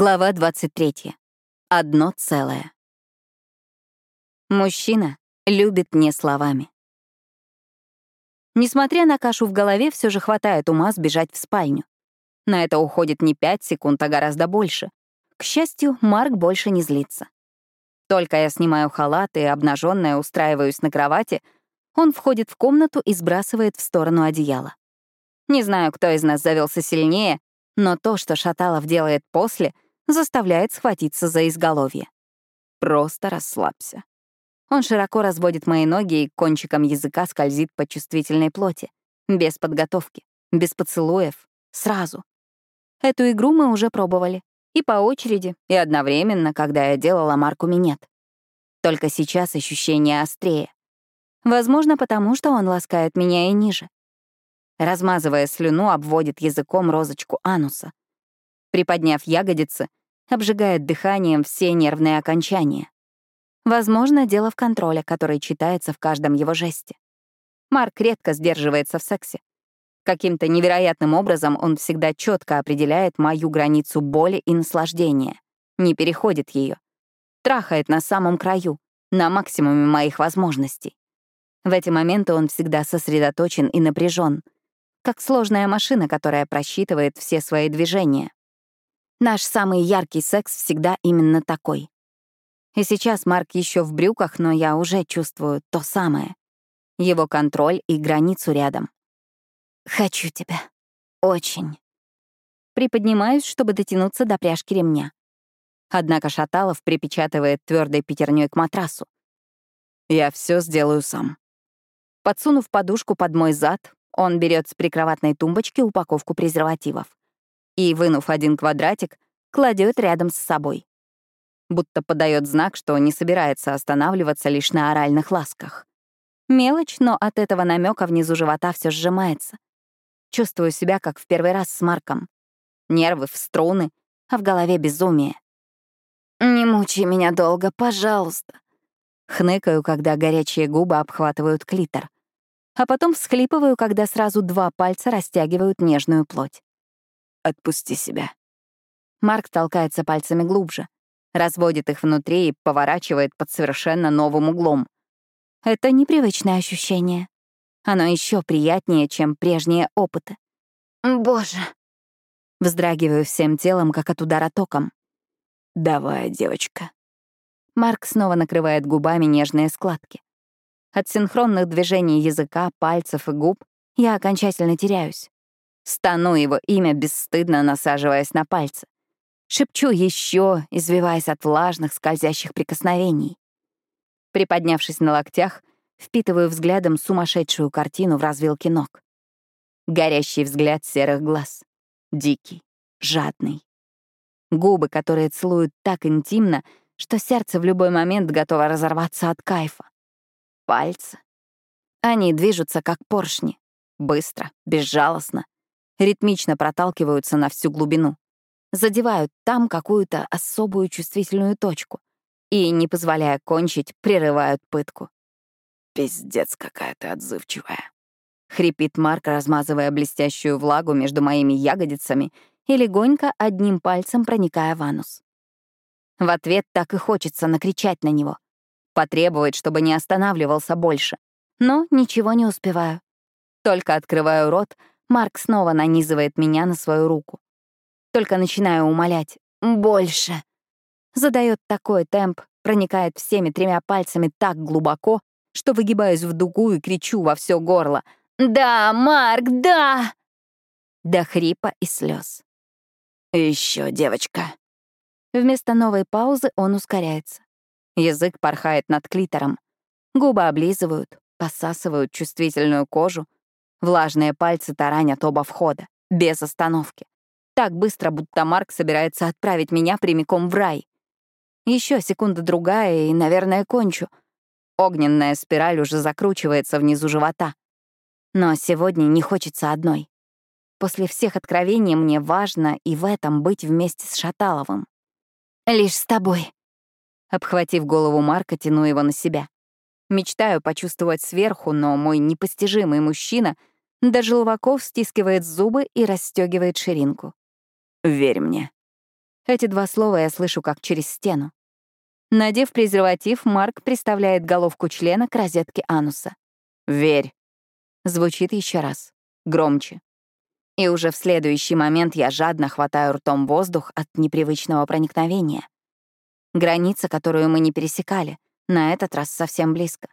Глава 23. Одно целое. Мужчина любит не словами. Несмотря на кашу в голове, все же хватает ума сбежать в спальню. На это уходит не пять секунд, а гораздо больше. К счастью, Марк больше не злится. Только я снимаю халат и, обнаженная, устраиваюсь на кровати, он входит в комнату и сбрасывает в сторону одеяла. Не знаю, кто из нас завелся сильнее, но то, что Шаталов делает после, заставляет схватиться за изголовье. Просто расслабься. Он широко разводит мои ноги и кончиком языка скользит по чувствительной плоти. Без подготовки, без поцелуев, сразу. Эту игру мы уже пробовали. И по очереди, и одновременно, когда я делала марку минет. Только сейчас ощущение острее. Возможно, потому что он ласкает меня и ниже размазывая слюну, обводит языком розочку ануса. Приподняв ягодицы, обжигает дыханием все нервные окончания. Возможно, дело в контроле, который читается в каждом его жесте. Марк редко сдерживается в сексе. Каким-то невероятным образом он всегда четко определяет мою границу боли и наслаждения, не переходит ее, трахает на самом краю, на максимуме моих возможностей. В эти моменты он всегда сосредоточен и напряжен — как сложная машина, которая просчитывает все свои движения. Наш самый яркий секс всегда именно такой. И сейчас Марк еще в брюках, но я уже чувствую то самое. Его контроль и границу рядом. «Хочу тебя. Очень». Приподнимаюсь, чтобы дотянуться до пряжки ремня. Однако Шаталов припечатывает твердой пятерней к матрасу. «Я все сделаю сам». Подсунув подушку под мой зад, он берет с прикроватной тумбочки упаковку презервативов и, вынув один квадратик, кладет рядом с собой. Будто подает знак, что не собирается останавливаться лишь на оральных ласках. Мелочь, но от этого намека внизу живота все сжимается. Чувствую себя, как в первый раз с Марком. Нервы в струны, а в голове безумие. «Не мучай меня долго, пожалуйста», Хныкаю, когда горячие губы обхватывают клитор а потом всхлипываю, когда сразу два пальца растягивают нежную плоть. «Отпусти себя». Марк толкается пальцами глубже, разводит их внутри и поворачивает под совершенно новым углом. Это непривычное ощущение. Оно еще приятнее, чем прежние опыты. «Боже!» Вздрагиваю всем телом, как от удара током. «Давай, девочка». Марк снова накрывает губами нежные складки. От синхронных движений языка, пальцев и губ я окончательно теряюсь. Стану его имя, бесстыдно насаживаясь на пальцы. Шепчу еще, извиваясь от влажных, скользящих прикосновений. Приподнявшись на локтях, впитываю взглядом сумасшедшую картину в развилке ног. Горящий взгляд серых глаз. Дикий, жадный. Губы, которые целуют так интимно, что сердце в любой момент готово разорваться от кайфа пальцы. Они движутся как поршни, быстро, безжалостно, ритмично проталкиваются на всю глубину, задевают там какую-то особую чувствительную точку и, не позволяя кончить, прерывают пытку. «Пиздец, какая ты отзывчивая», — хрипит Марк, размазывая блестящую влагу между моими ягодицами и легонько одним пальцем проникая в анус. В ответ так и хочется накричать на него — потребовать, чтобы не останавливался больше. Но ничего не успеваю. Только открываю рот, Марк снова нанизывает меня на свою руку. Только начинаю умолять «больше». Задает такой темп, проникает всеми тремя пальцами так глубоко, что выгибаюсь в дугу и кричу во все горло «Да, Марк, да!» До хрипа и слез. Еще, девочка. Вместо новой паузы он ускоряется. Язык порхает над клитором. Губы облизывают, посасывают чувствительную кожу. Влажные пальцы таранят оба входа, без остановки. Так быстро, будто Марк собирается отправить меня прямиком в рай. Еще секунда-другая и, наверное, кончу. Огненная спираль уже закручивается внизу живота. Но сегодня не хочется одной. После всех откровений мне важно и в этом быть вместе с Шаталовым. «Лишь с тобой», Обхватив голову Марка, тяну его на себя. Мечтаю почувствовать сверху, но мой непостижимый мужчина до желваков стискивает зубы и расстегивает ширинку. «Верь мне». Эти два слова я слышу как через стену. Надев презерватив, Марк приставляет головку члена к розетке ануса. «Верь!» Звучит еще раз. Громче. И уже в следующий момент я жадно хватаю ртом воздух от непривычного проникновения. Граница, которую мы не пересекали, на этот раз совсем близко.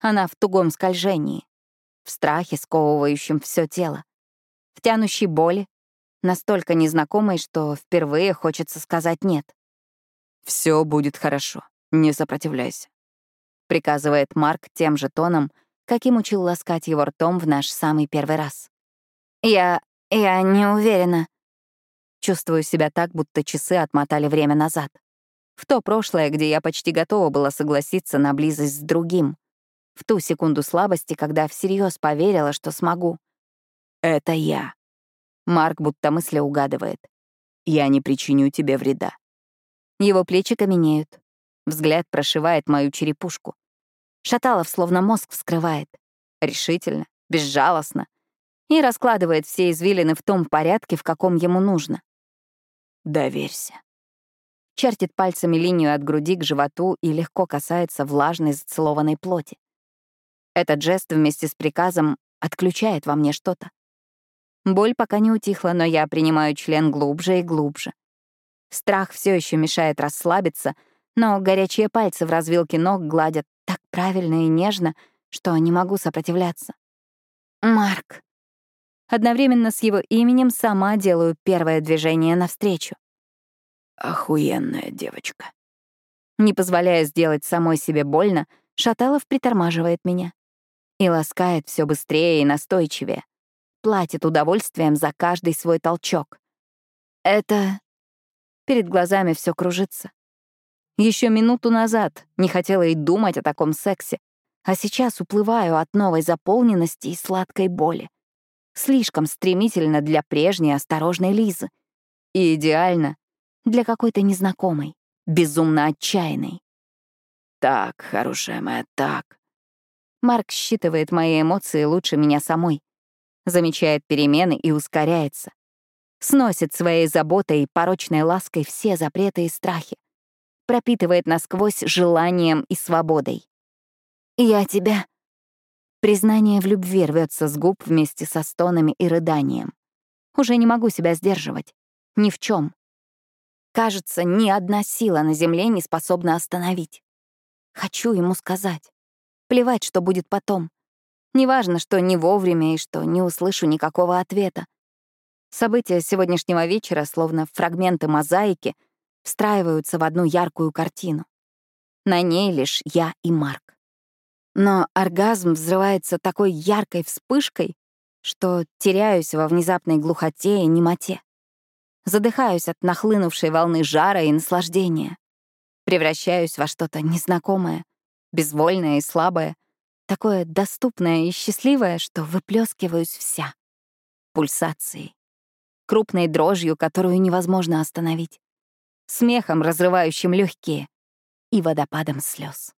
Она в тугом скольжении, в страхе, сковывающем все тело, в тянущей боли, настолько незнакомой, что впервые хочется сказать «нет». Все будет хорошо, не сопротивляйся», — приказывает Марк тем же тоном, каким учил ласкать его ртом в наш самый первый раз. «Я... я не уверена». Чувствую себя так, будто часы отмотали время назад. В то прошлое, где я почти готова была согласиться на близость с другим. В ту секунду слабости, когда всерьез поверила, что смогу. «Это я». Марк будто мысли угадывает. «Я не причиню тебе вреда». Его плечи каменеют. Взгляд прошивает мою черепушку. Шаталов словно мозг вскрывает. Решительно, безжалостно. И раскладывает все извилины в том порядке, в каком ему нужно. «Доверься». Чертит пальцами линию от груди к животу и легко касается влажной зацелованной плоти. Этот жест вместе с приказом отключает во мне что-то. Боль пока не утихла, но я принимаю член глубже и глубже. Страх все еще мешает расслабиться, но горячие пальцы в развилке ног гладят так правильно и нежно, что не могу сопротивляться. Марк. Одновременно с его именем сама делаю первое движение навстречу. Охуенная девочка. Не позволяя сделать самой себе больно, Шаталов притормаживает меня и ласкает все быстрее и настойчивее, платит удовольствием за каждый свой толчок. Это Перед глазами все кружится. Еще минуту назад не хотела и думать о таком сексе, а сейчас уплываю от новой заполненности и сладкой боли. Слишком стремительно для прежней осторожной Лизы. И идеально для какой-то незнакомой, безумно отчаянной. «Так, хорошая моя, так». Марк считывает мои эмоции лучше меня самой, замечает перемены и ускоряется сносит своей заботой и порочной лаской все запреты и страхи, пропитывает насквозь желанием и свободой. «Я тебя...» Признание в любви рвется с губ вместе со стонами и рыданием. Уже не могу себя сдерживать. Ни в чем. Кажется, ни одна сила на земле не способна остановить. Хочу ему сказать. Плевать, что будет потом. Неважно, что не вовремя и что не услышу никакого ответа. События сегодняшнего вечера, словно фрагменты мозаики, встраиваются в одну яркую картину. На ней лишь я и Марк. Но оргазм взрывается такой яркой вспышкой, что теряюсь во внезапной глухоте и немоте. Задыхаюсь от нахлынувшей волны жара и наслаждения. Превращаюсь во что-то незнакомое, безвольное и слабое, такое доступное и счастливое, что выплескиваюсь вся. Пульсацией крупной дрожью, которую невозможно остановить, смехом, разрывающим легкие, и водопадом слез.